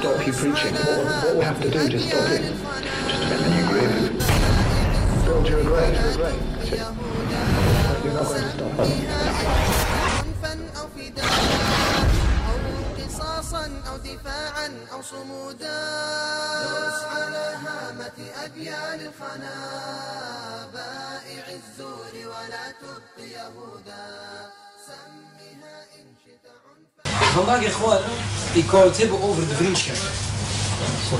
stop you preaching? What, what will have to do to stop it? Just build a new grave. Build your grave. It. You're not going to stop أو دفاعا أو صمودا على هامة بائع الزور ولا تبق يهودا Vandaag, gewoon, ik wou het hebben over de vriendschap.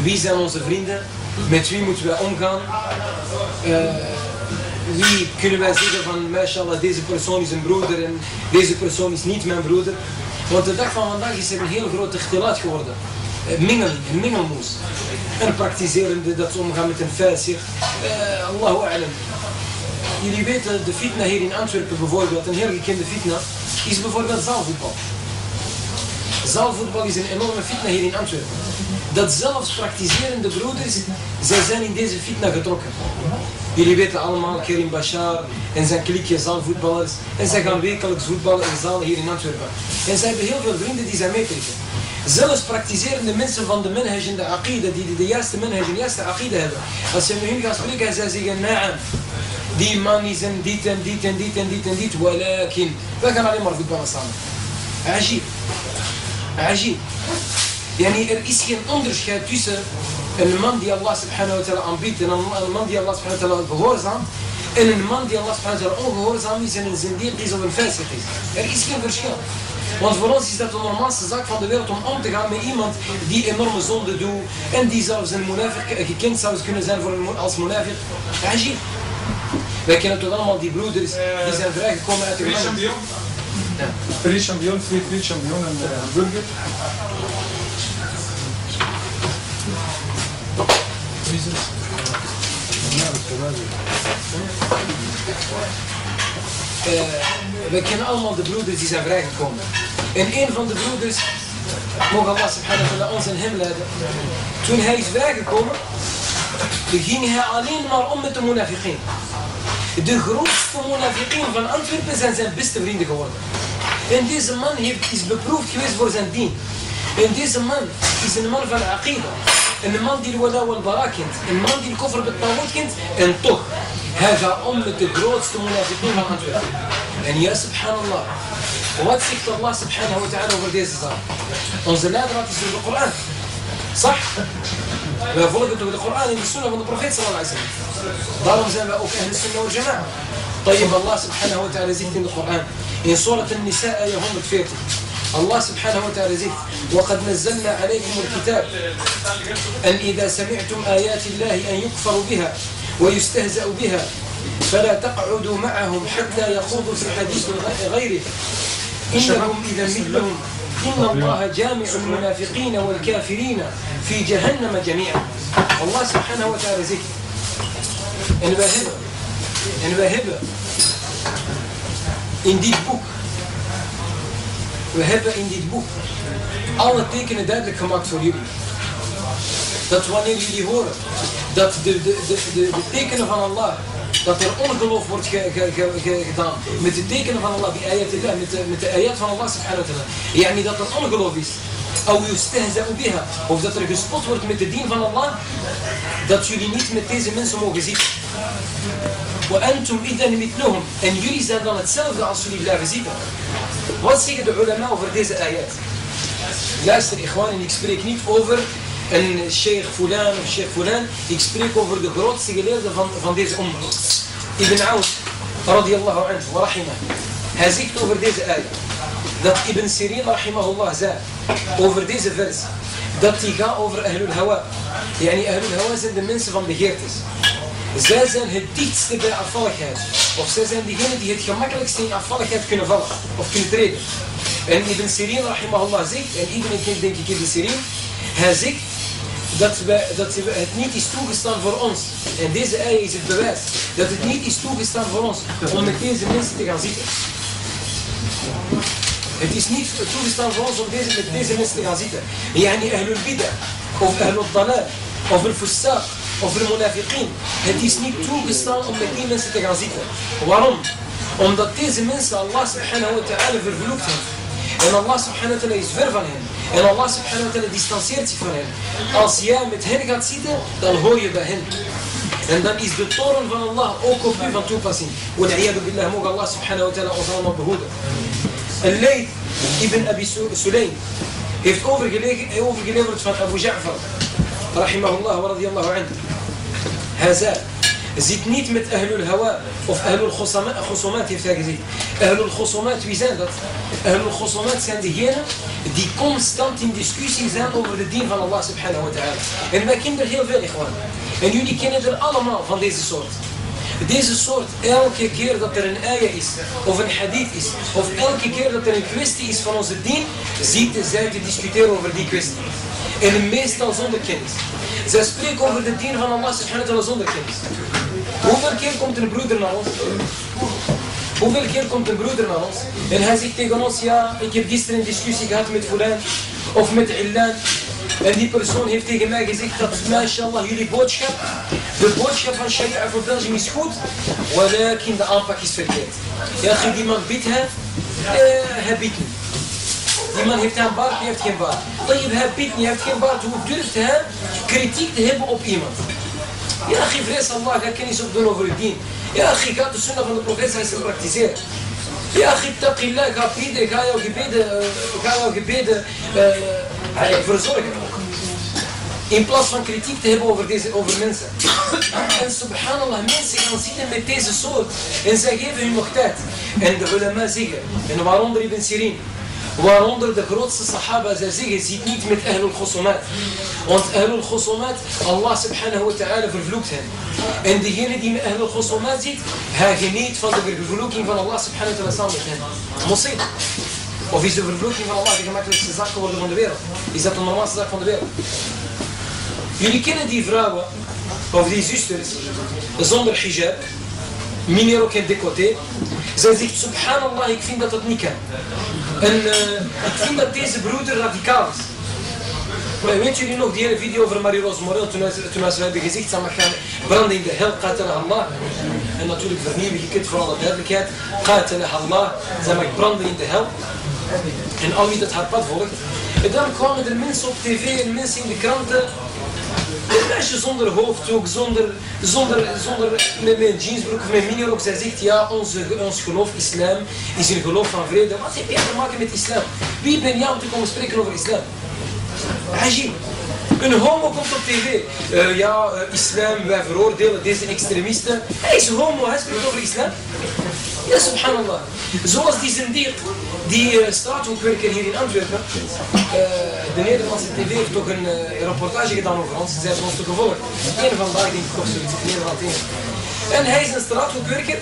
Wie zijn onze vrienden? Met wie moeten wij omgaan? Eh, wie kunnen wij zeggen van, mashallah, deze persoon is een broeder en deze persoon is niet mijn broeder? Want de dag van vandaag is er een heel grote ikhtilaat geworden. Eh, een mingelmoes. een praktiserende dat ze omgaan met een feit Uh, eh, Allahu a'lam. Jullie weten, de fitna hier in Antwerpen bijvoorbeeld, een heel gekende fitna, is bijvoorbeeld zaalvoetbal. Zaalvoetbal is een enorme fitna hier in Antwerpen. Dat zelfs praktiserende broeders, zij zijn in deze fitna getrokken. Jullie weten allemaal Kerim Bashar en zijn klikje zaalvoetballers. En zij gaan wekelijks voetballen in zalen hier in Antwerpen. En zij hebben heel veel vrienden die zij meetrekken. Zelfs praktiserende mensen van de manhaj en de aqida, die de juiste manhaj en de juiste aqida hebben. Als ze met hun gaan spreken, zij zeggen, naam. Die man is een dit en dit en dit en dit en dit, walakin. Dat kan alleen maar goed samen. Ajib. Ajib. Er is geen onderscheid tussen een man die Allah subhanahu wa ta'ala aanbiedt en een man die Allah subhanahu wa ta'ala gehoorzaamt. En een man die Allah subhanahu wa ta'ala ongehoorzaam is en een zindiq is of een is. Er is geen verschil. Want voor ons is dat de normaalste zaak van de wereld om om te gaan met iemand die enorme zonde doet en die zelfs een munafiq gekend zou kunnen zijn voor een, als munafiq. Ajib. Wij kennen toch allemaal die broeders die zijn vrijgekomen uit de Free gevangenis. champion. Free champion, free free champion en uh, burger. Eh, we kennen allemaal de broeders die zijn vrijgekomen. En een van de broeders, mogen Allah subhanahu wa ons en hem leiden. Toen hij is vrijgekomen, ging hij alleen maar om met de munafiqin. De grootste munafiqin van Antwerpen zijn zijn beste vrienden geworden. En deze man heeft, is beproefd geweest voor zijn dien. En deze man is een man van aqida. Een man die wala wal bara kent. Een man die koffer met kent. En toch, هذا أمة جروتس المنافقين والأنفاق يعني يا سبحان الله. وات سيكت الله سبحانه وتعالى over this is انزلنا هذا تنزل القرآن. صح؟ ما فرقت بالقرآن من السنة من البروفيت صلى الله عليه وسلم. دارهم أوكي أهل السنة والجماعة. طيب الله سبحانه وتعالى زيد من القرآن. إن سورة النساء يهم تفيرتي الله سبحانه وتعالى زيد. وقد نزلنا عليكم الكتاب. أن إذا سمعتم آيات الله أن يكفر بها. ويستهزأ بها. فلا تقعدوا معهم حتى يخوضوا في حديث غيره. إنكم إذا مثلهم. إن الله جامع المنافقين والكافرين في جهنم جميعا. الله سبحانه وتعالى En wij hebben, en wij hebben in dit boek, we hebben in dit boek alle tekenen duidelijk. dat wanneer jullie horen dat de, de, de, de, tekenen van Allah, dat er ongeloof wordt gedaan met de tekenen van Allah, die ayatillah, eh, met de, met de ayat van Allah subhanahu wa ta'ala, yani dat dat ongeloof is. Of dat er gespot wordt met de dien van Allah, dat jullie niet met deze mensen mogen zitten. En jullie zijn dan hetzelfde als jullie blijven zitten. Wat zeggen de ulama over deze ayat? Luister, ikhwan, en ik spreek niet over een sheikh fulan of sheikh fulan. Ik spreek over de grootste geleerde van, van deze umma. Ibn Aoud, radiyallahu anhu, wa rahimah. Hij zegt over deze ayat. Dat Ibn Sirin, rahimahullah, zei over deze vers. Dat die gaat over Ahlul Hawa. Yani Ahlul Hawa zijn de mensen van begeertes. Zij zijn het dichtste bij afvalligheid. Of zij zijn degene die het gemakkelijkste in afvalligheid kunnen vallen. Of kunnen treden. En Ibn Sirin, rahimahullah, zegt, en iedereen kent denk ik Ibn Sirin, hij zegt dat, het niet is toegestaan voor ons. En deze ei is het bewijs. Dat het niet is toegestaan voor ons om met deze mensen te gaan zitten. Het is niet toegestaan voor ons om deze, met deze mensen te gaan zitten. Yani ahlul bid'ah, of ahlul dalal, of al fussaq, of al munafiqin. Het is niet toegestaan om met die mensen te gaan zitten. Waarom? Omdat deze mensen Allah subhanahu wa ta'ala vervloekt. En Allah subhanahu wa ta'ala is ver van hen. En Allah subhanahu wa ta'ala distanceert zich van hen. Als jij met hen gaat zitten, dan hoor je bij hen. En dan is de toren van Allah ook op u van toepassing. Wal'iyadu billah, mogen Allah subhanahu wa ta'ala ons allemaal behoeden. Al-Layth ibn Abi Sulaym heeft overgeleverd van Abu Ja'far. Rahimahullah wa radiyallahu anhu. Hij zit niet met Ahlul Hawa of Ahlul Khosomat heeft hij gezegd. Ahlul Khosomat, wie zijn dat? Ahlul Khosomat zijn degenen die constant in discussie zijn over de dien van Allah subhanahu wa ta'ala. En wij kennen er heel veel, gewoon. En jullie kennen er allemaal van deze soort. Deze soort, elke keer dat er een ayah is, of een hadith is, of elke keer dat er een kwestie is van onze dien, ziet zij te discussiëren over die kwestie. En meestal zonder kennis. Zij spreken over de dien van Allah subhanahu zonder kennis. Hoeveel keer komt een broeder naar ons? Hoeveel keer komt een broeder naar ons? En hij zegt tegen ons, ja, ik heb gisteren een discussie gehad met Fulan of met Illan. En die persoon heeft tegen mij gezegd dat, mashallah, jullie boodschap, de boodschap van Sharia voor Belgium is goed, in de aanpak is verkeerd. Ja, die man biedt, hè, eh, hij biedt niet. Die man heeft een baard, die heeft geen baard. Hij biedt niet, hij heeft geen baard. Hoe durft hij kritiek te hebben op iemand? Ja, geen vrees Allah, ga kennis opdoen over uw dien. Ja, je gaat de sunnah van de profeet zijn praktiseren. Ja, taqillah, ga bidden, ga jouw gebeden, uh, ga jouw gebeden uh, verzorgen. In plaats van kritiek te hebben over, deze, over mensen. En subhanallah, mensen gaan zitten met deze soort. En zij geven hun nog tijd. En de ulama zeggen, en waaronder Ibn Sirin, Waaronder de grootste sahaba, zij zeggen, ziet niet met Ahlul Khosomat. Want Ahlul Khosomat, Allah subhanahu wa ta'ala vervloekt hen. En degene die met Ahlul Khosomat ziet, hij geniet van de vervloeking van Allah subhanahu wa ta'ala met hen. Of is de vervloeking van Allah de gemakkelijkste zaak geworden van de wereld? Is dat de normaalste zaak van de wereld? Jullie kennen die vrouwen, of die zusters, zonder hijab, minirok en decoté. Zij zegt, subhanallah, ik vind dat dat niet kan. En ik vind dat deze broeder radicaal is. Maar weet jullie nog die hele video over Marie-Rose Morel toen, toen ze gezegd, ze mag gaan branden in de hel, qatala Allah. En natuurlijk vernieuw ik het voor alle duidelijkheid. Qatala Allah, ze mag branden in de hel. En al wie dat haar pad volgt. En dan kwamen er mensen op tv en mensen in de kranten een meisje zonder hoofddoek, zonder, zonder, zonder met mijn jeansbroek of mijn minirok. Zij zegt, ja, onze, ons geloof islam is een geloof van vrede. Wat heb jij te maken met islam? Wie ben jij om te komen spreken over islam? Ajib. Een homo komt op tv. Uh, ja, uh, islam, wij veroordelen deze extremisten. Hij is homo, hij spreekt over islam. Ja, subhanallah. Zoals die zendier, die uh, straathoekwerker hier in Antwerpen. de Nederlandse tv heeft toch een rapportage gedaan over ons. Ze hebben ons te gevolgd. Eén vandaag denk ik of zoiets. Nederland En hij is een straathoekwerker.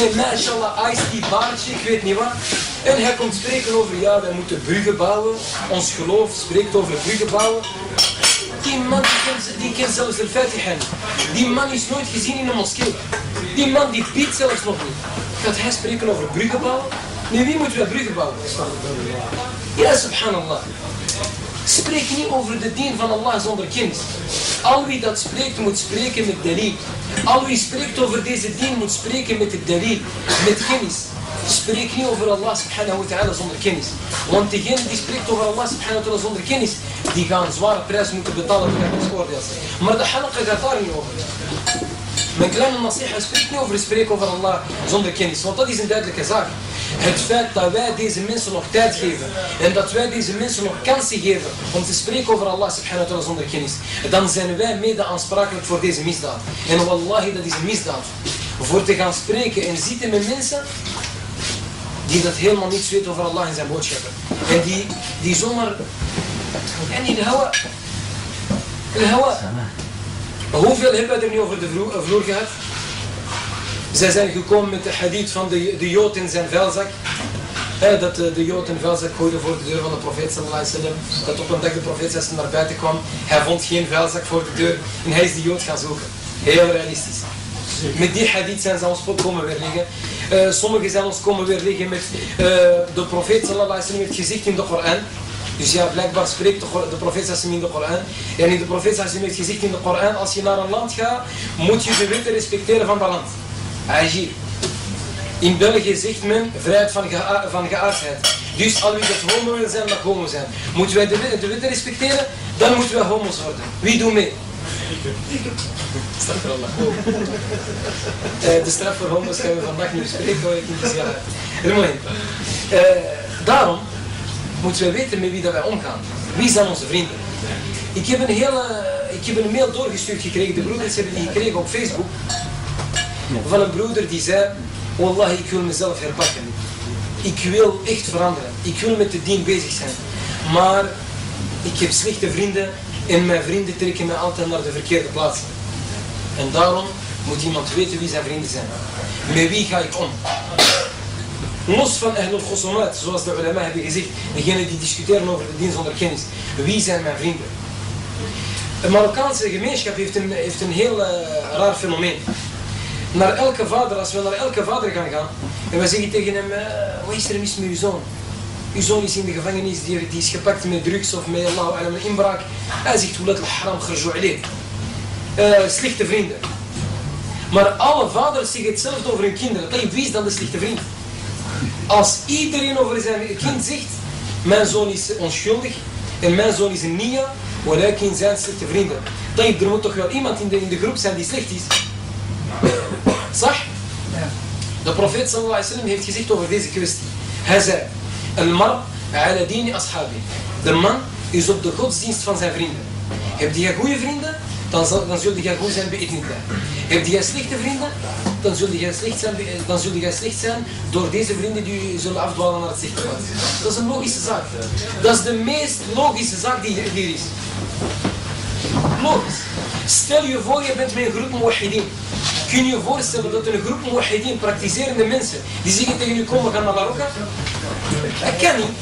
Met mashallah, ice die baardje, ik weet niet wat. En hij komt spreken over, ja, wij moeten bruggen bouwen. Ons geloof spreekt over bruggen bouwen. Die man die kent, die kent zelfs de Die man is nooit gezien in een moskee. Die man die biedt zelfs nog niet. Gaat hij spreken over bruggen bouwen? Nee, wie moeten wij bruggen bouwen? Ja, subhanallah. Spreek niet over de dien van Allah zonder kennis. Al wie dat spreekt moet spreken met dalil. Al wie spreekt over deze dien moet spreken met het dalil, met kennis. Spreek niet over Allah subhanahu wa ta'ala zonder kennis. Want degene die spreekt over Allah subhanahu wa ta'ala zonder kennis, die gaan zware prijs moeten betalen voor het oordeel. Maar de halakha gaat daar niet over. Mijn kleine nasiha spreekt niet over spreken over Allah zonder kennis, want dat is een duidelijke zaak. Het feit dat wij deze mensen nog tijd geven en dat wij deze mensen nog kansen geven om te spreken over Allah subhanahu wa ta'ala zonder kennis, dan zijn wij mede aansprakelijk voor deze misdaad. En wallahi, dat is een misdaad. Voor te gaan spreken en zitten met mensen die dat helemaal niets weten over Allah en zijn boodschappen. En die, die zomaar... En in de hawa... In de hawa... Hoeveel hebben we er nu over de vloer, vloer gehad? Zij zijn gekomen met de hadith van de, de Jood in zijn vuilzak. dat de, Jood een vuilzak gooide voor de deur van de profeet sallallahu wasallam. Dat op een dag de profeet naar buiten kwam. Hij vond geen vuilzak voor de deur. En hij is de Jood gaan zoeken. Heel realistisch. Met die hadith zijn ze ons komen weer liggen. Uh, sommigen zijn ons komen weer liggen met uh, de profeet sallallahu alaihi wasallam in de Koran. Dus ja, blijkbaar spreekt de, de profeet sallallahu in de Koran. En in de profeet sallallahu heeft gezegd in de Koran, als je naar een land gaat, moet je de wetten respecteren van dat land. Agir. In België zegt men vrijheid van, van geaardheid. Dus als wie dat homo wil zijn, mag homo zijn. Moeten wij de, wet- de wetten respecteren, dan moeten wij homo's worden. Wie doet mee? Eh, de straf voor homo's gaan we vandaag niet bespreken, ik niet. Eh, Daarom moeten wij weten met wie dat wij omgaan. Wie zijn onze vrienden? Ik heb een hele, ik heb een mail doorgestuurd gekregen, de broeders hebben die gekregen op Facebook. Van een broeder die zei, Wallah, ik wil mezelf herpakken. Ik wil echt veranderen. Ik wil met de dien bezig zijn. Maar ik heb slechte vrienden en mijn vrienden trekken mij altijd naar de verkeerde plaatsen. En daarom moet iemand weten wie zijn vrienden zijn. Met wie ga ik om? Los van Ahlul Khosomat, zoals de ulama hebben gezegd, degenen die discussiëren over de dien zonder kennis. Wie zijn mijn vrienden? De Marokkaanse gemeenschap heeft een, heeft een heel eh, raar fenomeen. Naar elke vader, als we naar elke vader gaan gaan, en we zeggen tegen hem, eh, wat is er mis met uw zoon? Uw zoon is in de gevangenis, die, is gepakt met drugs of met Allah alam, een inbraak. Hij zegt, hoe kharju alayh. Eh, slechte vrienden. Maar alle vaders zeggen hetzelfde over hun kinderen. Tayyip, wie is dan de slechte vriend? Als iedereen over zijn kind zegt, mijn zoon is onschuldig en mijn zoon is een nia, walakin zijn slechte vrienden. Tayyip, er moet toch wel iemand in de, in de groep zijn die slecht is? Zag? De profeet sallallahu alaihi wasallam heeft gezegd over deze kwestie. Hij zei, Al-mar ala dini ashabi. De man is op de godsdienst van zijn vrienden. Heb jij goede vrienden, dan, zal, dan zul jij goed zijn bij. Heb jij slechte vrienden, dan zul jij slecht zijn, bij- dan zul jij slecht zijn door deze vrienden die je zullen afdwalen naar het slechte pad. Dat is een logische zaak. Dat is de meest logische zaak die hier hier is. Logisch. Stel je voor, je bent met een groep muwahidin. Kun je je voorstellen dat een groep muwahidin, praktiserende mensen, die zeggen tegen je, kom we gaan naar Marokko? Dat kan niet.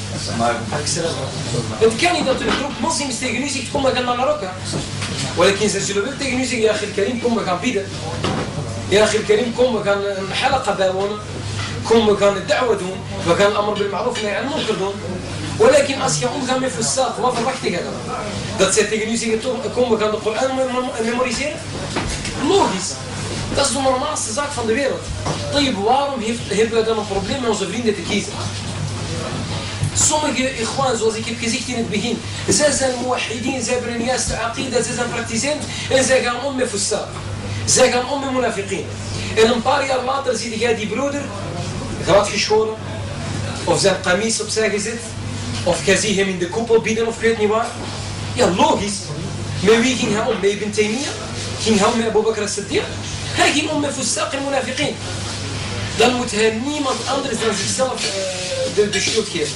Het kan niet dat een groep moslims tegen u zegt, kom we gaan naar Marokko. Walakin ze zullen wel tegen u zeggen, ja Akhil Karim, kom we gaan bidden. Ja Akhil Karim, kom we gaan een halaqa bijwonen. Kom we gaan Dat zij tegen u zeggen, "Tom, kom we gaan de Koran mem- memoriseren? Logisch. Dat is de normaalste zaak van de wereld. Tayyip, waarom heeft, hebben we dan een probleem met onze vrienden te kiezen? Sommige ikhwan, zoals ik heb gezegd in het begin, zij zijn muwahidin, zij hebben een juiste aqida, zij zijn praktisent en zij gaan om met fussaq. Zij gaan om met munafiqin. En een paar jaar later zie jij die broeder glad geschoren, of zijn kamis opzij gezet, of jij ziet hem in de koepel bieden of weet niet waar. Ja, logisch. Met wie ging hij om? Met Ibn Taymiyyah? Ging hij om met Abu Bakr as-Siddiq? هذه الأمة فساق المنافقين. لا متهني من أندرس نزيسان بالشيوط آه، كيف؟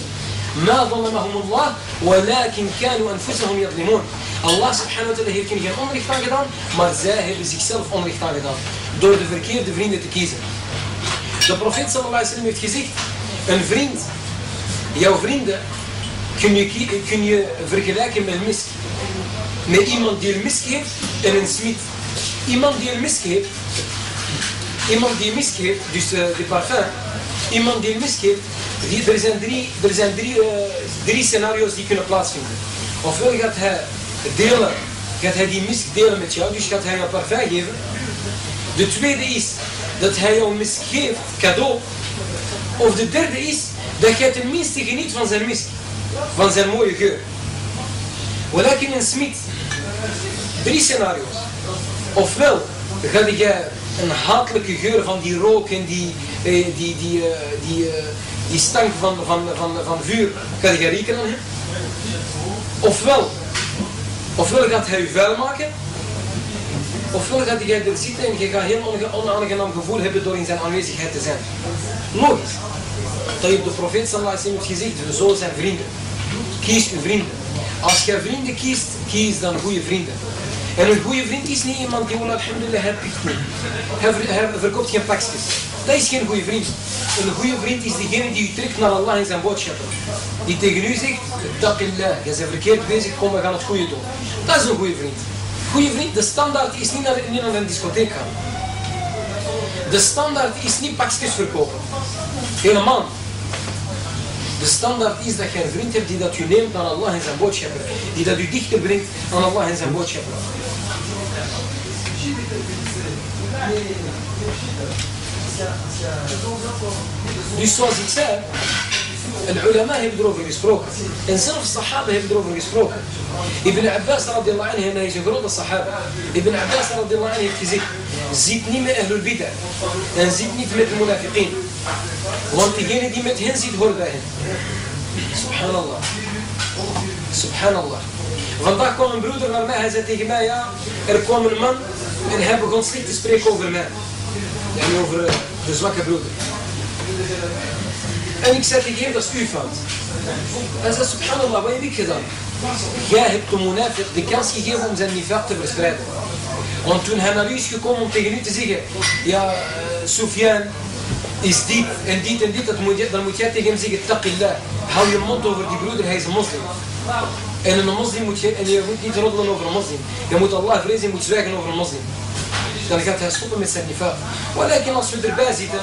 ما ظلمهم الله ولكن كانوا أنفسهم يظلمون. الله سبحانه وتعالى يركن هي أمري فاقدان ما زاهر بزيكسان في أمري فاقدان دور دفركير دفرين دتكيزة البروفيت صلى الله عليه وسلم يتكيزيك ان فريند ياو فريند كن يكي كن يفركلاك من المسك ما إيمان دي المسك هي إن انسميت Iemand die een misk iemand die een dus eh, de parfum, iemand die een misk die, er zijn, drie, er zijn drie, eh, drie scenario's die kunnen plaatsvinden. Ofwel gaat hij delen, gaat hij die misk delen met jou, dus gaat hij jou parfum geven. De tweede is dat hij jou misk geeft, cadeau. Of de derde is dat jij tenminste geniet van zijn misk, van zijn mooie geur. Walakin een smid, drie scenario's. Ofwel ga jij een hatelijke geur van die rook en die, eh, die, die, eh, die, eh, die stank van, van, van, van vuur, ga je rieken aan hem. Ofwel, ofwel gaat hij je vuil maken, ofwel gaat jij er zitten en je gaat heel onaangenaam gevoel hebben door in zijn aanwezigheid te zijn. Logisch. Dat je de profeet sallallahu alaihi wasallam heeft gezegd, zo zijn vrienden. Kies uw vrienden. Als je vrienden kiest, kies dan goede vrienden. En een goede vriend is niet iemand die, "Wallah, alhamdulillah, hij. Hij, ver- hij verkoopt geen pakjes. Dat is geen goede vriend. Een goede vriend is degene die u trekt naar Allah en zijn boodschappen. Die tegen u zegt, taqillah, je bent verkeerd bezig, kom we gaan het goede doen. Dat is een goede vriend. Goede vriend, de standaard is niet naar, niet naar een discotheek gaan. De standaard is niet pakjes verkopen. Helemaal. De standaard is dat je een vriend hebt die dat u neemt aan Allah en zijn boodschappen. Die dat u dichter brengt aan Allah en zijn boodschappen. العلماء يبدروا في ريسبروك انصرف الصحابة يبدروا في ريسبروك ابن عباس رضي الله عنه هنا يجبرون الصحابة. ابن عباس رضي الله عنه يكتزيك زيدني من أهل البدع. يعني زيدني في مثل المنافقين. وانتهيني دي ما تهنزيد هرباهن سبحان الله. سبحان الله. غنضاكم من برودر غنما هزتي همايا إركوم المن En hij begon slecht te spreken over mij. En over eh, de zwakke broeder. En ik zei tegen hem, dat is uw fout. Hij zei, subhanallah, wat heb ik gedaan? Jij hebt de munafiq de kans gegeven om zijn nifaq te verspreiden. Want toen hij naar u is gekomen om tegen u te zeggen, ja, uh, Sufyan is dit en dit en dit, dat moet je, dan moet jij tegen hem zeggen, taqillah, hou je mond over die broeder, hij is moslim. En een moslim moet je, en je moet niet roddelen over een moslim. Je moet Allah vrezen, je moet zwijgen over een moslim. Dan gaat hij stoppen met zijn nifaq. Maar als we erbij zitten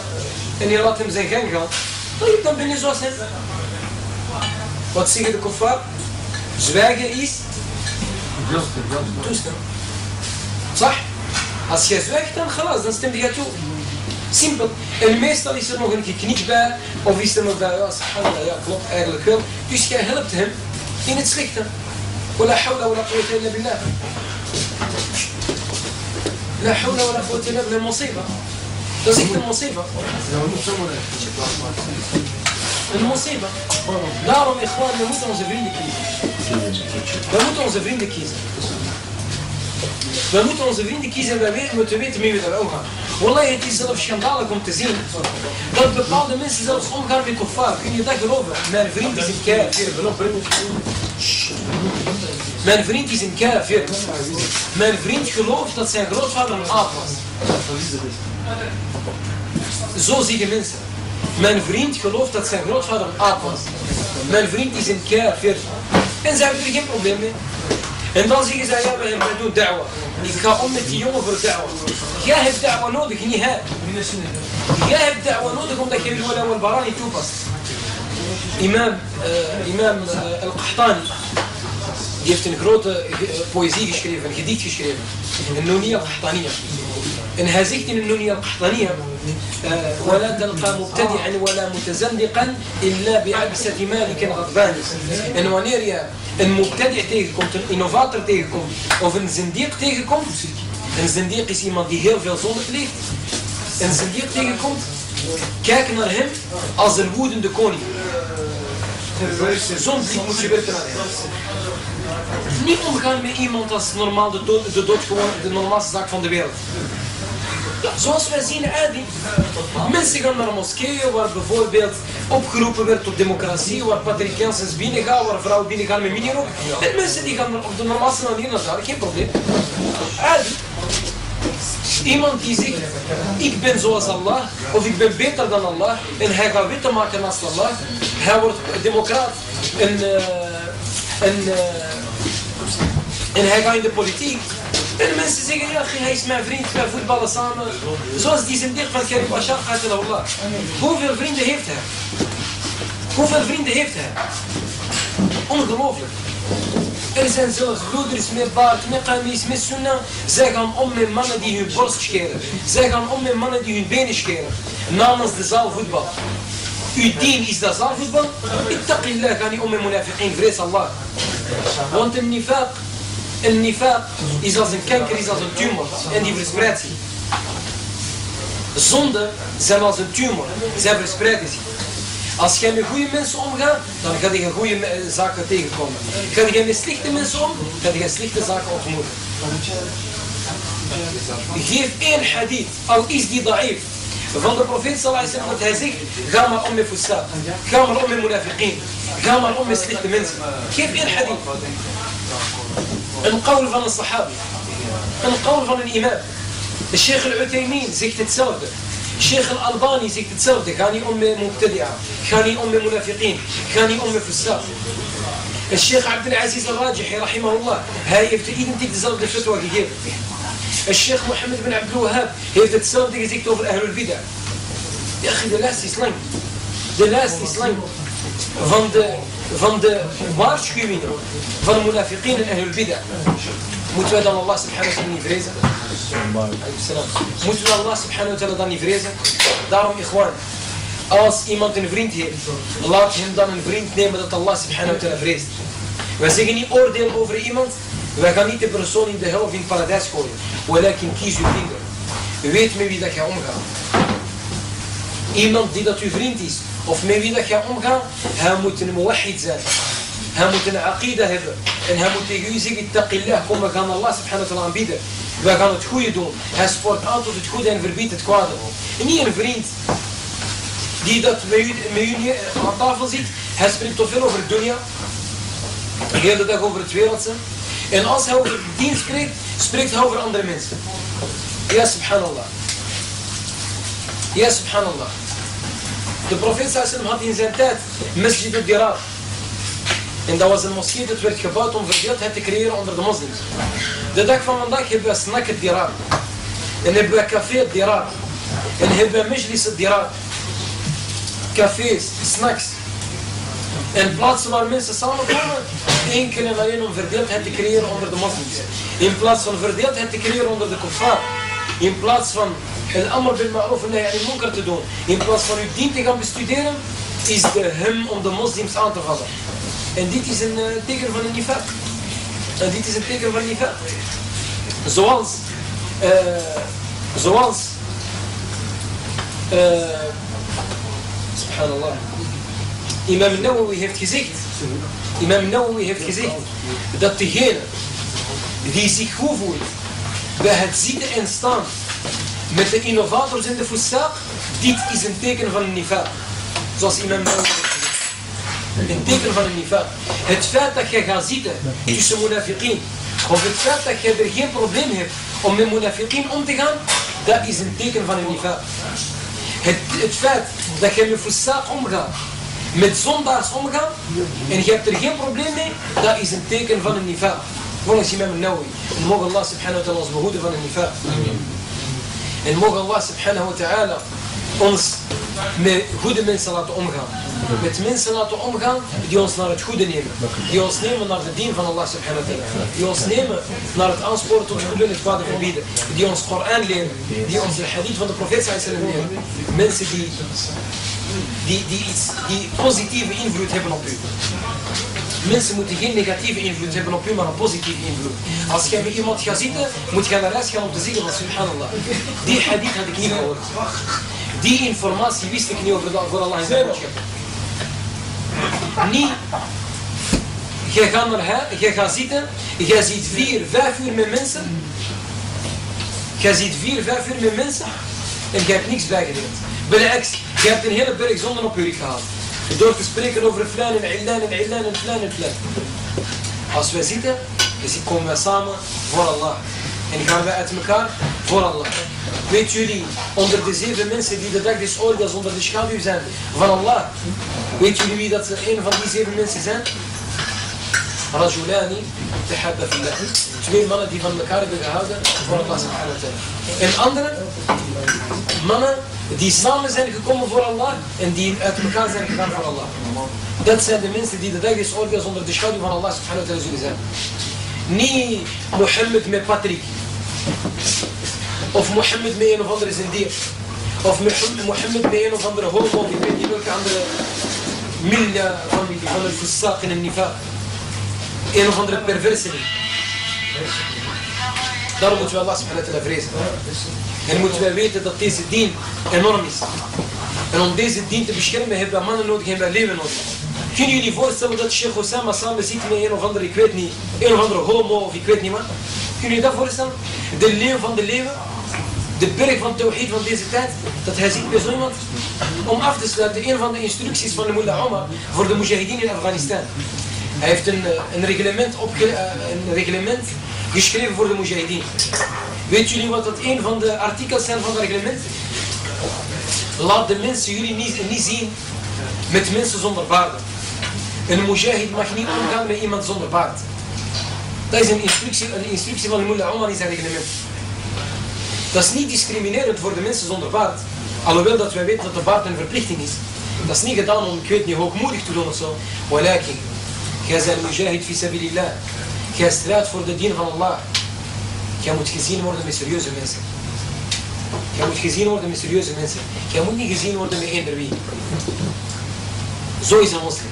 en je laat hem zijn gang gaan, dan ben je zoals hem. Wat zeggen de kofar? Zwijgen is toestemmen. Zag? Als jij zwijgt, dan gelas, dan stemt je toe. Simpel. En meestal is er nog een geknik bij, of is er nog bij, ja, ja klopt eigenlijk wel. Dus jij helpt hem كانت سلكتة ولا حول ولا قوة إلا بالله. لا حول ولا قوة إلا بالله. المصيبة. تزيد المصيبة. المصيبة. دارهم إخوان يموتوا زفرين الكنيسة يموتوا زفرين الكنيسة We moeten onze vrienden kiezen. En we moeten weten wie we daar omgaan. Wallah, het is zelfs schandalig om te zien dat bepaalde mensen zelfs omgaan met kuffar. Kun je dat geloven? Mijn vriend is een kafir. Mijn vriend is een kafir. Mijn vriend gelooft dat zijn grootvader een aap was. Zo zeggen mensen. Mijn vriend gelooft dat zijn grootvader een aap was. Mijn vriend is een kafir. En ze hebben er geen probleem mee. En dan zeggen zij, ja, we doen da'wa. Ik ga om met die jongen voor da'wa. Jij hebt da'wa nodig, niet hij. Jij hebt da'wa nodig omdat je wil wel bara niet toepast. Imam, uh, imam uh, Al-Qahtani, die heeft een grote uh, poëzie geschreven, een gedicht geschreven. Een Nunia Al-Qahtaniya. En hij zegt in een Nunia Al-Qahtaniya, ولا تلقى مبتدعا ولا متزندقا إلا بعبسة مالك غضبان En wanneer je een mubtadi tegenkomt, een innovator tegenkomt, of een zindiq tegenkomt, een zindiq is iemand die heel veel zonde pleegt, een zindiq tegenkomt, kijk naar hem als een woedende koning. Zo'n blik moet je werken naar hem. Niet omgaan met iemand als normaal de dood, de dood gewoon de normaalste zaak van de wereld. Zoals wij zien, Adi. Mensen gaan naar moskeeën waar bijvoorbeeld opgeroepen werd tot democratie, waar binnen binnengaan, waar vrouwen binnengaan met minirok. En mensen die gaan op de normaalste manier naar daar, geen probleem. Adi. Iemand die zegt, ik ben zoals Allah, of ik ben beter dan Allah, en hij gaat wetten maken naast Allah, hij wordt democraat en, uh, en, uh, en hij gaat in de politiek, en mensen zeggen, ja, hij is mijn vriend, wij voetballen samen. Zoals die zindig van Karim Bashar, Allah. Hoeveel vrienden heeft hij? Hoeveel vrienden heeft hij? Ongelooflijk. Er zijn zelfs broeders met baard, met kamis, met sunnah. Zij gaan om met mannen die hun borst scheren. Zij gaan om met mannen die hun benen scheren. Namens de zaalvoetbal. Uw dien is dat zaalvoetbal? Ittaqillah, ga niet om met munafiqin, vrees Allah. Want een nifaq een nifaq is als een kanker, is als een tumor. En die verspreidt zich. Zonden zijn als een tumor. Zij verspreiden zich. Als jij met goede mensen omgaat, dan ga je goede zaken tegenkomen. Ga je met slechte mensen om, ga je slechte zaken ontmoeten. Geef één hadith, al is die da'if, van de profeet sallallahu alaihi dat hij zegt, ga maar om met fusta, ga maar om met munafiqin, ga maar om met slechte mensen. Geef één hadith. Een qawl van een sahabi. Een qawl van een imam. De Sheikh al-Uthaymin zegt hetzelfde. Sheikh al-Albani zegt hetzelfde. Ga niet om met mubtadi'a. Ga niet om met munafiqin. Ga niet om met fusaq. En Sheikh Abdelaziz al-Rajihi, rahimahullah, hij heeft identiek dezelfde fatwa gegeven. En Sheikh Mohammed bin Abdul Wahab heeft hetzelfde gezegd Van de van de waarschuwingen van de munafiqin en ahlul bid'ah. Moeten wij dan Allah subhanahu wa ta'ala niet vrezen? Moeten we Allah subhanahu wa ta'ala dan niet vrezen? Daarom, ikhwan, Als iemand een vriend heeft, laat hem dan een vriend nemen dat Allah subhanahu wa ta'ala vreest. Wij zeggen niet oordeel over iemand, wij gaan niet de persoon in de hel of in het paradijs gooien. Walakin kies uw vrienden. Weet met wie dat jij omgaat. Iemand die dat uw vriend is, of met wie dat jij omgaat, hij moet een muwahid zijn. Hij moet een aqida hebben. En hij moet tegen u zeggen, taqillah, kom we gaan Allah subhanahu wa ta'ala aanbieden. Wij gaan het goede doen. Hij spoort aan tot het goede en verbiedt het kwade. En niet een vriend die dat met u, u aan tafel zit. Hij spreekt te veel over dunya. De hele dag over het wereldse. En als hij over het dien spreekt, spreekt hij over andere mensen. Ja, subhanallah. Ja, subhanallah. De profeet sallam had in zijn tijd Masjid al-Dirar. En dat was een moskee dat werd gebouwd om verdeeldheid te creëren onder de moslims. De dag van vandaag hebben we snack het dirar. En hebben we café het dirar. En hebben we majlis het dirar. Cafés, snacks. En plaatsen waar mensen samenkomen, enkel en alleen om verdeeldheid te creëren onder de moslims. In plaats van verdeeldheid te creëren onder de kuffar. In plaats van het amr bil ma'ruf en nahi munkar te doen. In plaats van uw dien te gaan bestuderen, is de hem om de moslims aan te vallen. En dit is een uh, teken van een nifaq. En dit is een teken van nifaq. Zoals, uh, zoals, uh, subhanallah, Imam Nawawi heeft gezegd, Imam Nawawi heeft gezegd, dat degene die zich goed voelt bij het zitten en staan met de innovators in de fussaq, dit is een teken van een nifaq. Zoals Imam gezegd. Een teken van een nifaq. Het feit dat je gaat zitten tussen munafiqin, of het feit dat je er geen probleem hebt om met munafiqin om te gaan, dat is een teken van een nifaq. Het, het feit dat je met fussaq omgaat, met zondaars omgaan, en je hebt er geen probleem mee, dat is een teken van een nifaq. Volgens imam Nawawi. En mogen Allah subhanahu wa ta'ala ons behoeden van een nifaq. En mogen Allah subhanahu wa ta'ala ons met goede mensen laten omgaan. Met mensen laten omgaan die ons naar het goede nemen. Die ons nemen naar de dien van Allah subhanahu wa ta'ala. Die ons nemen naar het aansporen tot het goede en het kwade verbieden. Die ons Koran leren. Die ons de hadith van de profeet sallallahu leren. Mensen die, die, die, iets, die positieve invloed hebben op u. Mensen moeten geen negatieve invloed hebben op u, maar een positieve invloed. Als jij met iemand gaat zitten, moet je naar reis gaan om te zeggen van subhanallah. Die hadith had ik niet gehoord. Die informatie wist ik niet over de, voor Allah in zijn boodschap. Niet, jij gaat, naar huis, jij gaat zitten, jij ziet vier, vijf uur met mensen. Jij ziet vier, vijf uur met mensen en jij hebt niks bijgeleerd. Belaks, jij hebt een hele berg zonden op je rug gehaald. Door te spreken over flan en illan en illan en flan en flan. Als wij zitten, dus komen wij samen voor Allah. En gaan wij uit elkaar voor Allah. Weet jullie, onder de zeven mensen die de dag des oordeels onder de schaduw zijn van Allah. Weet jullie wie dat een van die zeven mensen zijn? Rajulani. Twee mannen die van elkaar hebben gehouden voor Allah subhanahu wa ta'ala. En andere mannen die samen zijn gekomen voor Allah en die uit elkaar zijn gegaan voor Allah. Dat zijn de mensen die de dag des oordeels onder de schaduw van Allah subhanahu wa ta'ala zijn. Niet Mohammed met Patrick. Of Mohammed met een of andere zendier. Of Mohammed met een of andere homo. Ik weet niet welke andere milja van, van het fusaq en het nifaq. Een of andere perverseling. Daarom moeten we Allah subhanahu wa ta'ala vrezen. En moeten wij weten dat deze dien enorm is. En om deze dien te beschermen hebben we mannen nodig en we leven nodig. Kunnen jullie voorstellen dat Sheikh Osama samen zit met een of andere, ik weet niet, een of andere homo of ik weet niet wat? Kunnen jullie dat voorstellen? De leeuw van de leeuwen, de berg van Tawhid van deze tijd, dat hij zit bij zo iemand om af te sluiten. Een van de instructies van de Mullah Omar voor de mujahideen in Afghanistan. Hij heeft een, een, reglement, opge, een reglement geschreven voor de mujahideen. Weet jullie wat dat een van de artikels zijn van het reglement? Laat de mensen jullie niet, niet zien met mensen zonder baarden. Een mujahid mag niet omgaan met iemand zonder baard. Dat is een instructie, een instructie van de Mullah Omar in zijn reglement. Dat is niet discriminerend voor de mensen zonder baard. Alhoewel dat wij weten dat de baard een verplichting is. Dat is niet gedaan om, ik weet niet, hoogmoedig te doen of zo. Walakin, jij bent mujahid fi sabilillah. Jij strijdt voor de dien van Allah. Jij moet gezien worden met serieuze mensen. Jij moet gezien worden met serieuze mensen. Jij moet niet gezien worden met eender wie. Zo is een moslim.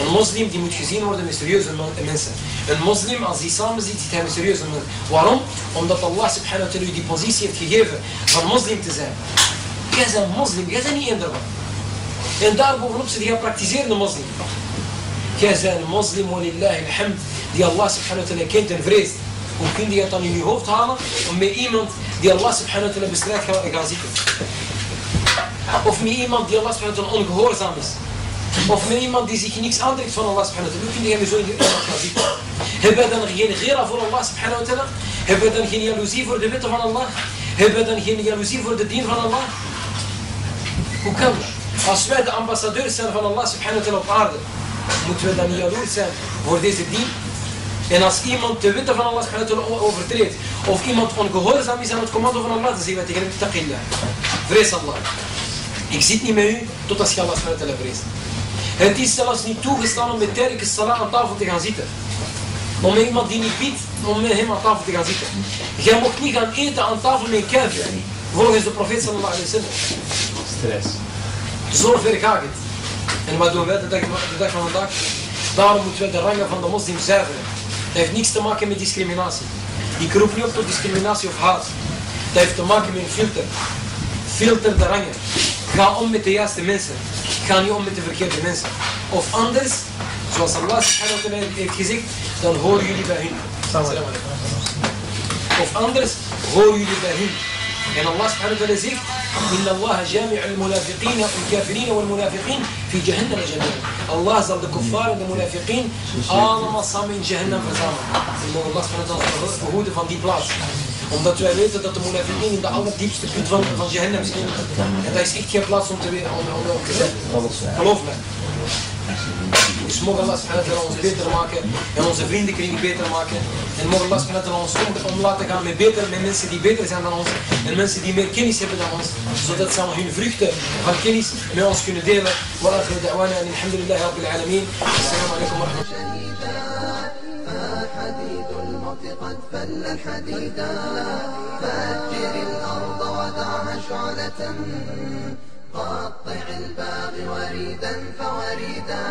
Een moslim die moet gezien worden met serieuze mensen. Een moslim, als die samen ziet, ziet hij met serieuze mensen. Waarom? Omdat Allah subhanahu wa ta'ala die positie heeft gegeven van moslim te zijn. Jij bent moslim, jij bent niet eender wat. En daarbovenop zit jij praktiserende moslim. Jij bent een moslim, walillahi die Allah subhanahu wa ta'ala kent en vreest. Hoe kun je het dan in je hoofd halen om met iemand die Allah subhanahu wa ta'ala bestrijdt gaan, gaan zitten? Of met iemand die Allah subhanahu wa ongehoorzaam is? Of met iemand die zich niks aantrekt van Allah subhanahu wa ta'ala? Hoe kun je hem zo iemand gaan zitten? Hebben we dan geen gira voor Allah subhanahu wa ta'ala? Hebben we dan geen jaloezie voor de wetten van Allah? Hebben we dan geen jaloezie voor de dien van Allah? Hoe kan dat? Als wij de ambassadeurs zijn van Allah subhanahu wa ta'ala op aarde, moeten we dan niet jaloers zijn voor deze dien? En als iemand de wetten van Allah overtreedt, of iemand ongehoorzaam is aan het commando van Allah, dan zeggen wij tegen hem, taqillah. Vrees Allah. Ik zit niet met u, tot als je Allah vreest. Het is zelfs niet toegestaan om met terke salat aan tafel te gaan zitten. Om met iemand die niet biedt, om met hem aan tafel te gaan zitten. Jij mocht niet gaan eten aan tafel met een. Volgens de profeet sallallahu alayhi wa sallam. Stress. Zo ver gaat het. En wat doen wij de dag, de dag van vandaag? Daarom moeten we de rangen van de moslims zuiveren. Dat heeft niks te maken met discriminatie. Ik roep niet op tot discriminatie of haat. Dat heeft te maken met een filter. Filter de rangen. Ga om met de juiste mensen. Ga niet om met de verkeerde mensen. Of anders, zoals Allah heeft gezegd, dan horen jullie bij alaikum. Of anders, horen jullie bij hun. En Allah subhanahu wa ta'ala zegt, Inna Allah jami'u al-munafiqina al-kafirina wal-munafiqin fi jahannam jami'an. Allah zal de kuffar en de munafiqin allemaal samen in Jahannam verzamelen. En mogen Allah subhanahu wa ta'ala behoeden van die plaats. Omdat wij weten dat de munafiqin in de allerdiepste put van, van Jahannam zitten. En dat is echt geen plaats om te, om, om, om te zijn. Geloof me. Allah subhanahu wa ta'ala ons beter maken en onze vriendenkring beter maken. En Allah subhanahu wa ta'ala ons om, laten gaan met, beter, met mensen die beter zijn dan ons. En mensen die meer kennis hebben dan ons. Zodat ze hun vruchten van kennis met ons kunnen delen. Wa akhiru da'wana en alhamdulillahi rabbil alameen. Assalamu alaikum wa قد فل قطع الباغي وريدا فوريدا